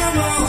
come on.